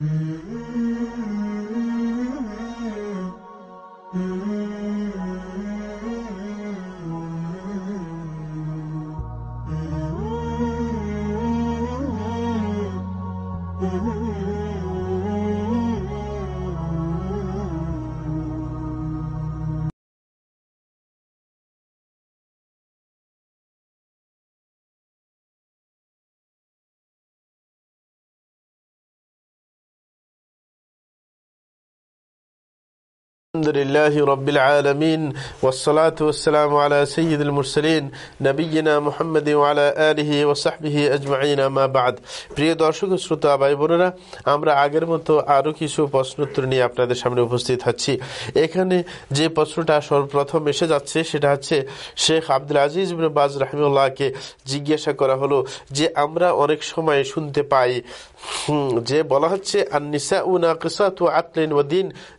Mm-hmm. الحمد لله رب العالمين والصلاة والسلام على سيد المرسلين نبينا محمد وعلى آله وصحبه أجمعين ما بعد প্রিয় দর্শক শ্রোতা ভাই বোনেরা আমরা আগের মতো আরো কিছু প্রশ্নোত্তর নিয়ে আপনাদের সামনে উপস্থিত হচ্ছি এখানে যে প্রশ্নটা সর্বপ্রথম এসে যাচ্ছে সেটা হচ্ছে শেখ আব্দুল আজিজ বিন বাজ রাহিমুল্লাহকে জিজ্ঞাসা করা হলো যে আমরা অনেক সময় শুনতে পাই যে বলা হচ্ছে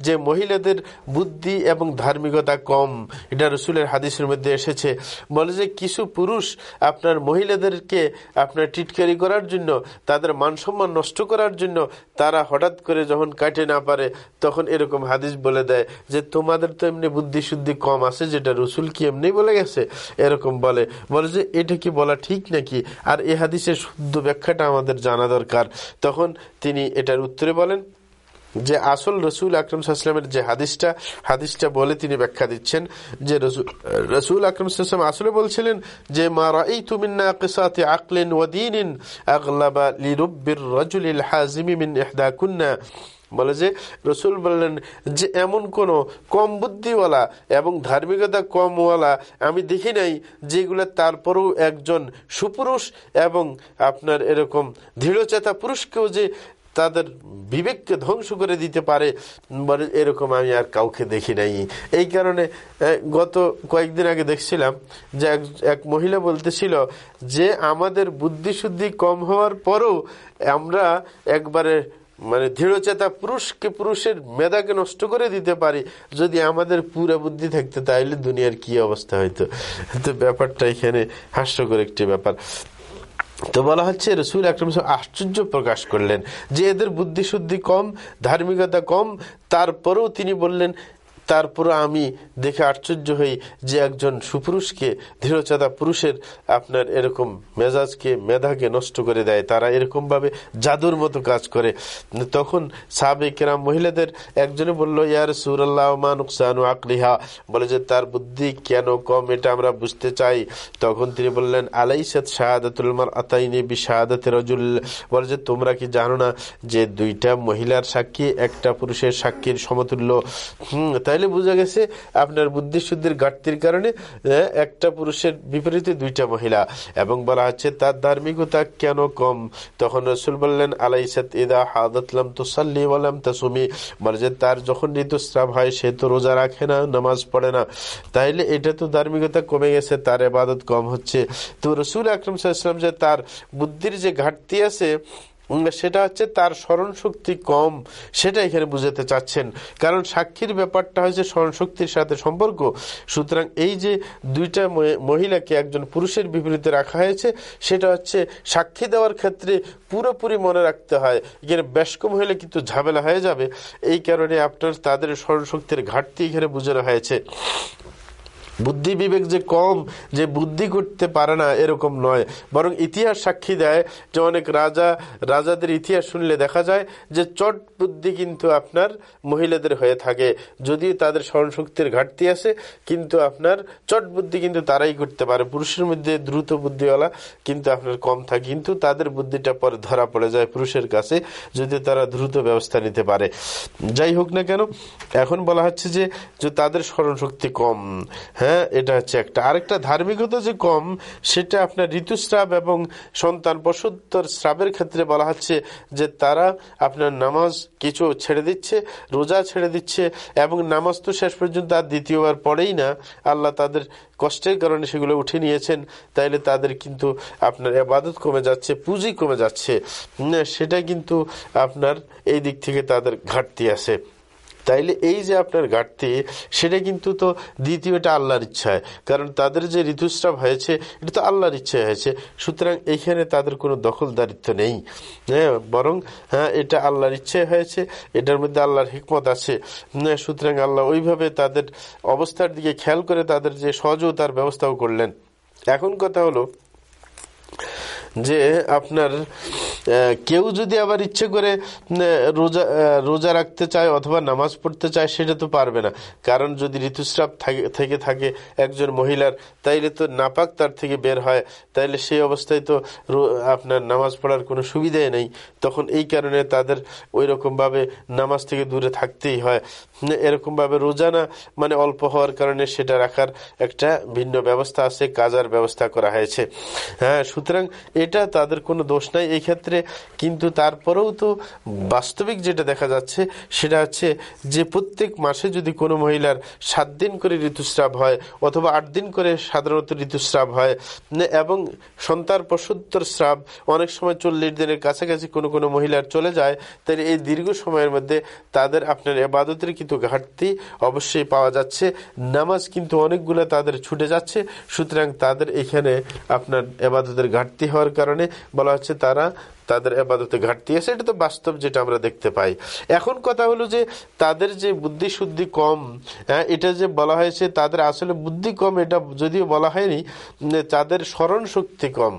যে মহিলাদের বুদ্ধি এবং ধার্মিকতা কম। এটা রসুলের হাদিসের মধ্যে এসেছে। বলে যে কিছু পুরুষ আপনার মহিলাদেরকে আপনার টিটকারি করার জন্য, তাদের মানসম্মান নষ্ট করার জন্য তারা হঠাৎ করে যখন কাটে না পারে, তখন এরকম হাদিস বলে দেয় যে, তোমাদের তো এমনি বুদ্ধি শুদ্ধি কম আছে, যেটা রসুল কি এমনি বলে গেছে? এরকম বলে। বলে যে, এটা কি বলা ঠিক নাকি? আর এ হাদিসের শুদ্ধ ব্যাখ্যাটা আমাদের জানা দরকার। তখন তিনি এটার উত্তরে বলেন যে আসল রসুল আকরম সাল্লামের যে হাদিসটা হাদিসটা বলে তিনি ব্যাখ্যা দিচ্ছেন যে রসুল আকরম সাল্লাম আসলে বলছিলেন যে, মা হাজিমি মিন বলে যে, রসুল বললেন যে, এমন কোন কম বুদ্ধিওয়ালা এবং ধার্মিকতা কমওয়ালা আমি দেখি নাই, যেগুলো তারপরেও একজন সুপুরুষ এবং আপনার এরকম দৃঢ়চেতা পুরুষকেও যে তাদের বিবেককে ধ্বংস করে দিতে পারে এরকম আমি আর কাউকে দেখি নাই। এই কারণে গত কয়েকদিন আগে দেখছিলাম যে এক মহিলা বলতেছিল যে আমাদের বুদ্ধি শুদ্ধি কম হওয়ার পরও আমরা একবারে মানে দৃঢ়চেতা পুরুষকে পুরুষের মেধাকে নষ্ট করে দিতে পারি। যদি আমাদের পুরা বুদ্ধি থাকতো তাহলে দুনিয়ার কি অবস্থা হইতো? তো ব্যাপারটা এখানে হাস্যকর একটি ব্যাপার। তো বলা হচ্ছে রসুল আকরম আশ্চর্য প্রকাশ করলেন যে এদের বুদ্ধিশুদ্ধি কম, ধার্মিকতা কম, তারপরেও তিনি বললেন তারপর আমি দেখে আশ্চর্য হই যে একজন সুপুরুষকে দৃঢ়চাদা পুরুষের আপনার এরকম মেজাজকে, মেধাকে নষ্ট করে দেয়। তারা এরকমভাবে জাদুর মতো কাজ করে। তখন সাবে কেরাম মহিলাদের একজনে বলল ইয়ার সুরাল্লাহ নুকসানু আকলিহা? বলে যে, তার বুদ্ধি কেন কম, এটা আমরা বুঝতে চাই। তখন তিনি বললেন আলাইসাদ শাহাদাতুল মার আতাইনি বি শাহাদাতের রজুল। বলে যে, তোমরা কি জানো না যে দুইটা মহিলার সাক্ষী একটা পুরুষের সাক্ষীর সমতুল্য? হম, তাই তাইলে বোঝা গেছে আপনার বুদ্ধি শুদ্ধির ঘাটতির কারণে একটা পুরুষের বিপরীতে দুইটা মহিলা। এবং বলা হচ্ছে তার ধার্মিকতা কেন কম? তখন রসুল বললেন আলাইসাত ইদা হাদাতলাম তো সাল্লি বললাম তাসুমি। মানে যে তার যখন ঋতুস্রাব হয়, সে তো রোজা রাখে না, নামাজ পড়ে না। তাইলে এটা তো ধার্মিকতা কমে গেছে, তার এবাদত কম হচ্ছে। তো রসুল আকরম সাল্লাম যে তার বুদ্ধির যে ঘাটতি আছে সেটা হচ্ছে তার স্মরণ শক্তি কম। সেটা এখানে বুঝাতে চাচ্ছেন। কারণ সাক্ষীর ব্যাপারটা হয়েছে স্মরণ শক্তির সাথে সম্পর্ক। সুতরাং এই যে দুইটা মহিলাকে একজন পুরুষের বিপরীতে রাখা হয়েছে, সেটা হচ্ছে সাক্ষী দেওয়ার ক্ষেত্রে পুরোপুরি মনে রাখতে হয়। এখানে ব্যস্কম হলে কিন্তু ঝামেলা হয়ে যাবে। এই কারণে আপনার তাদের স্মরণ শক্তির ঘাটতি এখানে বুঝানো হয়েছে। বুদ্ধি বিবেক যে কম, যে বুদ্ধি করতে পারে না, এরকম নয়। বরং ইতিহাস সাক্ষী দেয় যে অনেক রাজা, রাজাদের ইতিহাস শুনলে দেখা যায় যে চট বুদ্ধি কিন্তু আপনার মহিলাদের হয়ে থাকে। যদিও তাদের স্মরণশক্তির ঘাটতি আছে, কিন্তু আপনার চট বুদ্ধি কিন্তু তারাই করতে পারে। পুরুষের মধ্যে দ্রুত বুদ্ধিওয়ালা কিন্তু আপনার কম থাকে, কিন্তু তাদের বুদ্ধিটা পরে ধরা পড়ে যায় পুরুষের কাছে, যদি তারা দ্রুত ব্যবস্থা নিতে পারে। যাই হোক না কেন, এখন বলা হচ্ছে যে তাদের স্মরণশক্তি কম। হ্যাঁ হ্যাঁ এটা হচ্ছে একটা। আরেকটা ধার্মিকতা যে কম, সেটা আপনার ঋতুস্রাব এবং সন্তান পশুত্তর স্রাবের ক্ষেত্রে বলা হচ্ছে যে তারা আপনার নামাজ কিছু ছেড়ে দিচ্ছে, রোজা ছেড়ে দিচ্ছে এবং নামাজ তো শেষ পর্যন্ত আর দ্বিতীয়বার পড়েই না। আল্লাহ তাদের কষ্টের কারণে সেগুলো উঠে নিয়েছেন, তাইলে তাদের কিন্তু আপনার আবাদত কমে যাচ্ছে, পুঁজি কমে যাচ্ছে। সেটা কিন্তু আপনার এই দিক থেকে তাদের ঘাটতি আছে। তাইলে এই যে আপনার ঘাটতি সেটা কিন্তু তো দ্বিতীয়টা আল্লাহর ইচ্ছায়। কারণ তাদের যে ঋতুস্রাব হয়েছে এটা তো আল্লাহর ইচ্ছায় হয়েছে। সুতরাং এইখানে তাদের কোনো দখলদারিত্ব নেই। হ্যাঁ বরং হ্যাঁ এটা আল্লাহর ইচ্ছায় হয়েছে এটার মধ্যে আল্লাহর হিকমত আছে। হ্যাঁ, সুতরাং আল্লাহ ওইভাবে তাদের অবস্থার দিকে খেয়াল করে তাদের যে সহযোগিতার ব্যবস্থাও করলেন। এখন কথা হলো যে আপনার কেউ যদি আবার ইচ্ছে করে রোজা রোজা রাখতে চায় অথবা নামাজ পড়তে চায়, সেটা তো পারবে না। কারণ যদি ঋতুস্রাব থেকে, থাকে একজন মহিলার, তাইলে তো নাপাক তার থেকে বের হয়। তাইলে সেই অবস্থায় তো আপনার নামাজ পড়ার কোনো সুবিধাই নেই। তখন এই কারণে তাদের ওই রকমভাবে নামাজ থেকে দূরে থাকতেই হয়। এরকমভাবে রোজানা মানে অল্প হওয়ার কারণে সেটা রাখার একটা ভিন্ন ব্যবস্থা আছে, কাজার ব্যবস্থা করা হয়েছে। হ্যাঁ সুতরাং এটা তাদের কোনো দোষ নাই। এই ক্ষেত্রে কিন্তু তারপরেও তো বাস্তবিক যেটা দেখা যাচ্ছে, সেটা হচ্ছে যে প্রত্যেক মাসে যদি কোনো মহিলার সাত দিন করে ঋতুস্রাব হয় অথবা আট দিন করে সাধারণত ঋতুস্রাব হয়, এবং সন্তান প্রসুত্তর স্রাব অনেক সময় চল্লিশ দিনের কাছাকাছি কোনো কোনো মহিলার চলে যায়, তাহলে এই দীর্ঘ সময়ের মধ্যে তাদের আপনার এবাদতের কিন্তু ঘাটতি অবশ্যই পাওয়া যাচ্ছে। নামাজ কিন্তু অনেকগুলো তাদের ছুটে যাচ্ছে, সুতরাং তাদের এখানে আপনার এবাদতের ঘাটতি হওয়ার কারণে বলা হচ্ছে তারা তাদের আবাদতে ঘাটতি আছে, এটা তো বাস্তব যেটা আমরা দেখতে পাই। এখন কথা হলো যে তাদের যে বুদ্ধি শুদ্ধি কম হ্যাঁ এটা যে বলা হয়েছে, তাদের আসলে বুদ্ধি কম, এটা যদিও বলা হয়নি তাদের স্মরণ শক্তি কম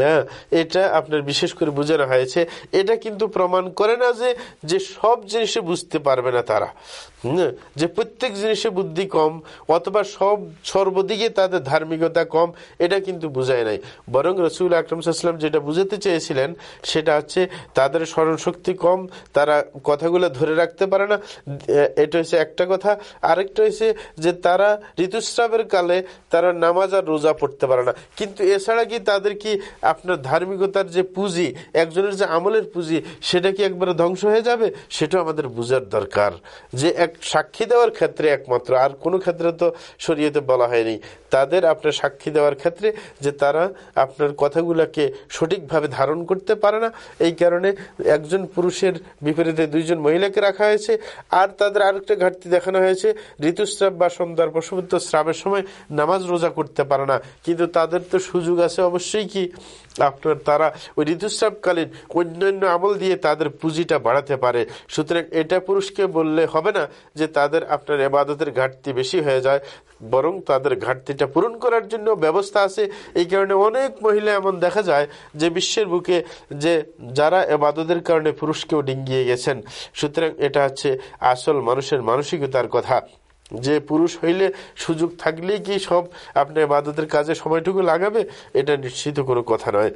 হ্যাঁ এটা আপনার বিশেষ করে বোঝানো হয়েছে। এটা কিন্তু প্রমাণ করে না যে যে সব জিনিসে বুঝতে পারবে না তারা। যে প্রত্যেক জিনিসে বুদ্ধি কম, অথবা সব, সর্বদিকে তাদের ধার্মিকতা কম, এটা কিন্তু বুঝায় নাই। বরং রসুল আকরম সাল্লাম যেটা বুঝাতে চেয়েছিলেন, সেটা হচ্ছে তাদের স্মরণশক্তি কম, তারা কথাগুলো ধরে রাখতে পারে না। এটা হচ্ছে একটা কথা। আরেকটা হচ্ছে যে তারা ঋতুস্রাবের কালে তারা নামাজ আর রোজা পড়তে পারে না। কিন্তু এছাড়া কি তাদের কি আপনার ধার্মিকতার যে পুঁজি, একজনের যে আমলের পুঁজি, সেটা কি একবারে ধ্বংস হয়ে যাবে? সেটা আমাদের বুঝার দরকার। যে এক সাক্ষী দেওয়ার ক্ষেত্রে একমাত্র, আর কোনো ক্ষেত্রে তো শরীয়তে বলা হয়নি। তাদের আপনার সাক্ষী দেওয়ার ক্ষেত্রে যে তারা আপনার কথাগুলোকে সঠিকভাবে ধারণ করতে পারে না, এই কারণে একজন পুরুষের বিপরীতে দুইজন মহিলাকে রাখা হয়েছে, আর তাদের আরেকটা ঘাটতি দেখানো হয়েছে, ঋতুস্রাব বা সন্ধ্যার প্রসবত্ব স্রাবের সময় নামাজ রোজা করতে পারে না। কিন্তু তাদের তো সুযোগ আছে অবশ্যই কি? আপনার তারা ওই ঋতুস্রাবকালীন অন্যান্য আমল দিয়ে তাদের পুঁজিটা বাড়াতে পারে। সুতরাং এটা পুরুষকে বললে হবে না যে তাদের আপনার এবাদতের ঘাটতি বেশি হয়ে যায়, বরং তাদের ঘাটতিটা পূরণ করার জন্য ব্যবস্থা আছে। এই কারণে অনেক মহিলা এমন দেখা যায় যে বিশ্বের বুকে যে যারা এবাদতের কারণে পুরুষকেও ডিঙ্গিয়ে গেছেন। সুতরাং এটা হচ্ছে আসল মানুষের মানসিকতার কথা। যে পুরুষ হইলে সুযোগ থাকলেই কি সব আপনার বাদতের কাজে সময়টুকু লাগাবে? এটা নিশ্চিত কোনো কথা নয়।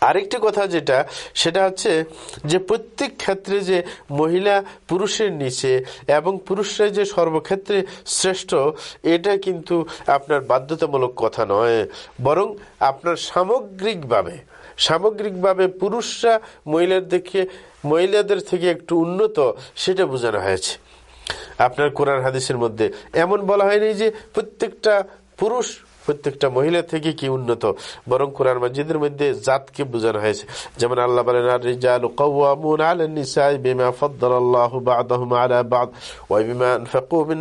আরেকটি কথা যেটা, সেটা হচ্ছে যে প্রত্যেক ক্ষেত্রে যে মহিলা পুরুষের নিচে এবং পুরুষরা যে সর্বক্ষেত্রে শ্রেষ্ঠ, এটা কিন্তু আপনার বাধ্যতামূলক কথা নয়। বরং আপনার সামগ্রিকভাবে সামগ্রিকভাবে পুরুষরা মহিলার দেখে মহিলাদের থেকে একটু উন্নত, সেটা বোঝানো হয়েছে। আপনার কোরআন হাদিসের মধ্যে। এমন বলা হয়নি যে প্রত্যেকটা পুরুষ প্রত্যেকটা মহিলা থেকে কি উন্নত? বরং কোরআন মসজিদের মধ্যে জাতকে বোঝানো হয়েছে। যেমন আল্লাহ বলেন রিজাল কাওয়ামুন আলা নিসাই বিমা ফাদ্দালাল্লাহু বা'দাহুম আলা বা'দ ওয়া বিমা আনফাকু মিন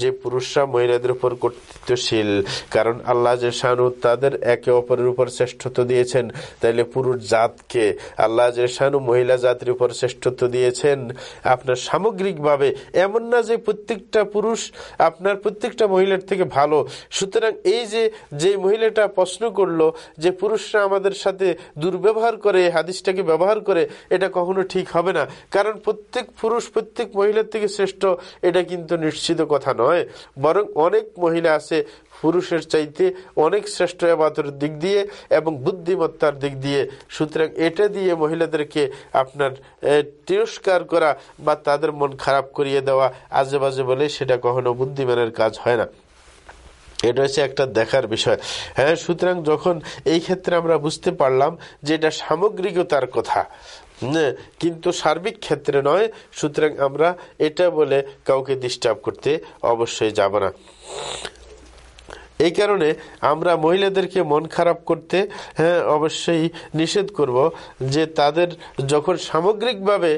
যে পুরুষরা মহিলাদের উপর কর্তৃত্বশীল, কারণ আল্লাহ যে শানু তাদের একে অপরের উপর শ্রেষ্ঠত্ব দিয়েছেন, তাইলে পুরুষ জাতকে আল্লাহ যে শানু মহিলা জাতির উপর শ্রেষ্ঠত্ব দিয়েছেন, আপনার সামগ্রিকভাবে এমন না যে প্রত্যেকটা পুরুষ আপনার প্রত্যেকটা মহিলার থেকে ভালো। সুতরাং সুতরাং এই যে যে মহিলাটা প্রশ্ন করল যে পুরুষরা আমাদের সাথে দুর্ব্যবহার করে, হাদিসটাকে ব্যবহার করে, এটা কখনো ঠিক হবে না। কারণ প্রত্যেক পুরুষ, প্রত্যেক মহিলার থেকে শ্রেষ্ঠ, এটা কিন্তু নিশ্চিত কথা নয়। বরং অনেক মহিলা আছে পুরুষের চাইতে অনেক শ্রেষ্ঠ আবাদর দিক দিয়ে এবং বুদ্ধিমত্তার দিক দিয়ে। সুতরাং এটা দিয়ে মহিলাদেরকে আপনার তিরস্কার করা বা তাদের মন খারাপ করিয়ে দেওয়া আজে বাজে বলে সেটা কখনো বুদ্ধিমানের কাজ হয় না। এটা হচ্ছে একটা দেখার বিষয়। হ্যাঁ সুতরাং যখন এই ক্ষেত্রে আমরা বুঝতে পারলাম যে এটা সামগ্রিকতার কথা কিন্তু সার্বিক ক্ষেত্রে নয়, সুতরাং আমরা এটা বলে কাউকে ডিস্টার্ব করতে অবশ্যই যাব না। এই কারণে আমরা মহিলাদেরকে মন খারাপ করতে হ্যাঁ অবশ্যই নিষেধ করব যে তাদের যখন সামগ্রিকভাবে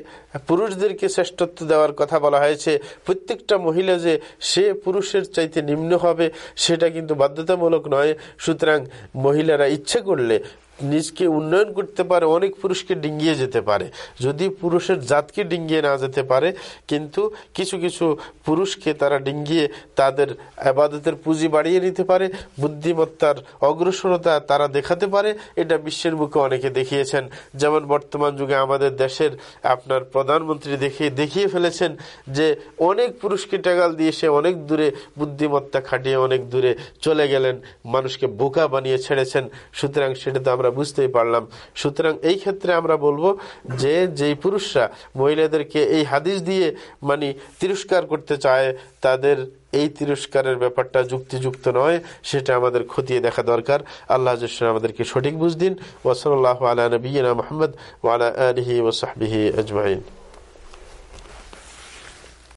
পুরুষদেরকে শ্রেষ্ঠত্ব দেওয়ার কথা বলা হয়েছে। প্রত্যেকটা মহিলা যে সে পুরুষের চাইতে নিম্ন হবে, সেটা কিন্তু বাধ্যতামূলক নয়। সুতরাং মহিলারা ইচ্ছে করলে নিজকে উন্নয়ন করতে পারে, অনেক পুরুষকে ডিঙ্গিয়ে যেতে পারে। যদি পুরুষের জাতকে ডিঙ্গিয়ে না যেতে পারে, কিন্তু কিছু কিছু পুরুষকে তারা ডিঙ্গিয়ে তাদের আবাদতের পুঁজি বাড়িয়ে নিতে পারে, বুদ্ধিমত্তার অগ্রসরতা তারা দেখাতে পারে, এটা বিশ্বের বুকে অনেকে দেখিয়েছেন। যেমন বর্তমান যুগে আমাদের দেশের আপনার প্রধানমন্ত্রী দেখিয়ে দেখিয়ে ফেলেছেন যে অনেক পুরুষকে টেগাল দিয়ে সে অনেক দূরে বুদ্ধিমত্তা খাটিয়ে অনেক দূরে চলে গেলেন, মানুষকে বোকা বানিয়ে ছেড়েছেন। সুতরাং সেটা তো আমরা বুঝতেই পারলাম। সুতরাং এই ক্ষেত্রে আমরা বলব যে যেই পুরুষরা মহিলাদেরকে এই হাদিস দিয়ে মানে তিরস্কার করতে চায়, তাদের এই তিরস্কারের ব্যাপারটা যুক্তিযুক্ত নয়, সেটা আমাদের খতিয়ে দেখা দরকার। আল্লাহ আমাদেরকে সঠিক বুঝ দিন। ওসল আল্লাহ আলা নবীনা মোহাম্মদ ওয়ালা আলহি ওসাহবিহি আজমাইন।